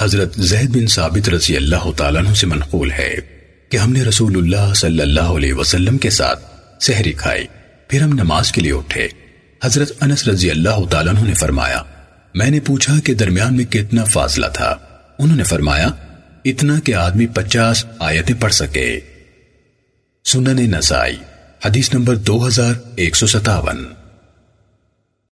حضرت زید بن ثابت رضی اللہ تعالیٰ عنہ سے منقول ہے کہ ہم نے رسول اللہ صلی اللہ علیہ وسلم کے ساتھ سحری کھائی، پھر ہم نماز کے لیے اٹھے۔ حضرت انس رضی اللہ تعالیٰ عنہ نے فرمایا، میں نے پوچھا کہ درمیان میں کتنا فاصلہ تھا؟ انہوں نے فرمایا، اتنا کہ آدمی پچاس آیتیں پڑھ سکے۔ سنن نسائی، حدیث نمبر دو ہزار ایک سو ستاون۔